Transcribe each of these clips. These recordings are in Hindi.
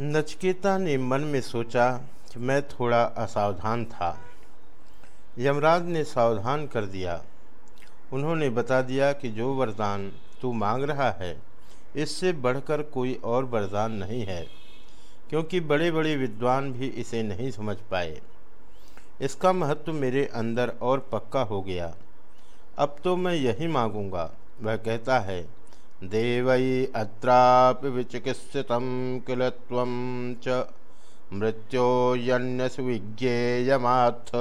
नचकेता ने मन में सोचा कि मैं थोड़ा असावधान था। यमराज ने सावधान कर दिया। उन्होंने बता दिया कि जो वरदान तू मांग रहा है, इससे बढ़कर कोई और वरदान नहीं है, क्योंकि बड़े बड़े विद्वान भी इसे नहीं समझ पाए। इसका महत्व मेरे अंदर और पक्का हो गया। अब तो मैं यही मांगूँगा, वह कहता है विचिकित्सित किल च। मृत्योयन्यसु विज्ञेयमाथ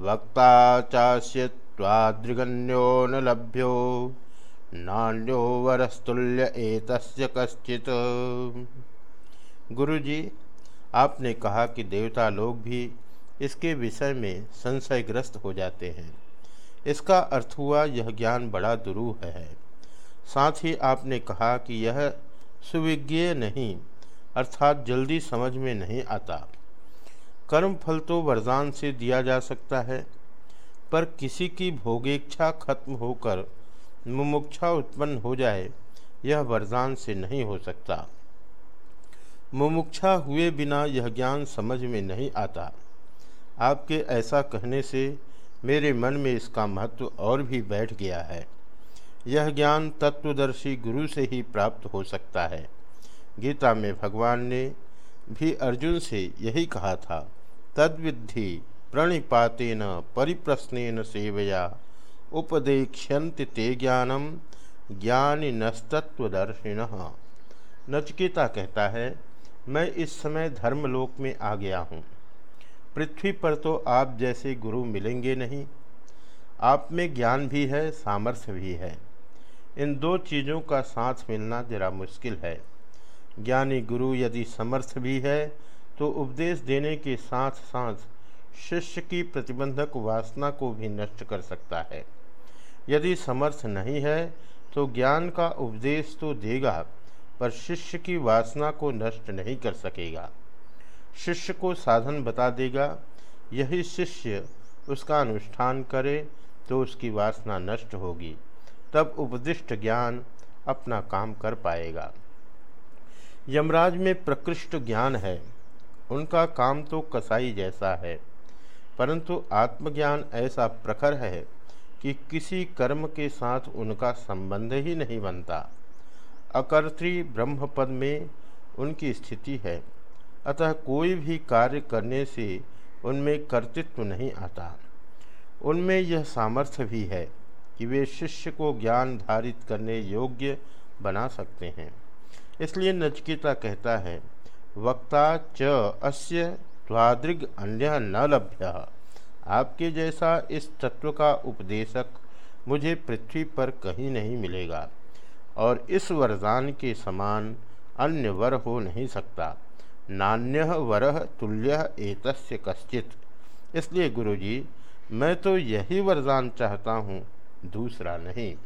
वक्ता चास्यत्वादृगन्यो न लभ्यो। नान्यो वरस्तुल्य एतस्य कश्चित। गुरुजी, आपने कहा कि देवता लोग भी इसके विषय में संशयग्रस्त हो जाते हैं। इसका अर्थ हुआ यह ज्ञान बड़ा दुरूह है। साथ ही आपने कहा कि यह सुविज्ञेय नहीं, अर्थात जल्दी समझ में नहीं आता। कर्म फल तो वरदान से दिया जा सकता है, पर किसी की भोगेच्छा खत्म होकर मुमुक्षा उत्पन्न हो जाए, यह वरदान से नहीं हो सकता। मुमुक्षा हुए बिना यह ज्ञान समझ में नहीं आता। आपके ऐसा कहने से मेरे मन में इसका महत्व और भी बैठ गया है। यह ज्ञान तत्वदर्शी गुरु से ही प्राप्त हो सकता है। गीता में भगवान ने भी अर्जुन से यही कहा था तद्विधि प्रणिपातेन परिप्रश्न सेवया उपदेक्ष्यंत ते ज्ञानम ज्ञानी नस्तत्वदर्शिन नचकेता कहता है, मैं इस समय धर्मलोक में आ गया हूँ। पृथ्वी पर तो आप जैसे गुरु मिलेंगे नहीं। आप में ज्ञान भी है, सामर्थ्य भी है। इन दो चीज़ों का साथ मिलना जरा मुश्किल है। ज्ञानी गुरु यदि समर्थ भी है तो उपदेश देने के साथ साथ शिष्य की प्रतिबंधक वासना को भी नष्ट कर सकता है। यदि समर्थ नहीं है तो ज्ञान का उपदेश तो देगा, पर शिष्य की वासना को नष्ट नहीं कर सकेगा। शिष्य को साधन बता देगा, यही शिष्य उसका अनुष्ठान करे तो उसकी वासना नष्ट होगी। तब उपदिष्ट ज्ञान अपना काम कर पाएगा। यमराज में प्रकृष्ट ज्ञान है। उनका काम तो कसाई जैसा है, परंतु आत्मज्ञान ऐसा प्रखर है कि किसी कर्म के साथ उनका संबंध ही नहीं बनता। अकर्त्री ब्रह्म पद में उनकी स्थिति है, अतः कोई भी कार्य करने से उनमें कर्तृत्व नहीं आता। उनमें यह सामर्थ्य भी है कि वे शिष्य को ज्ञान धारित करने योग्य बना सकते हैं। इसलिए नचकेता कहता है, वक्ता च अस्य द्वादृग अन्य न लभ्य। आपके जैसा इस तत्व का उपदेशक मुझे पृथ्वी पर कहीं नहीं मिलेगा और इस वरदान के समान अन्य वर हो नहीं सकता। नान्य वर तुल्य एतस्य कश्चित। इसलिए गुरुजी, मैं तो यही वरदान चाहता हूँ दूसरा नहीं।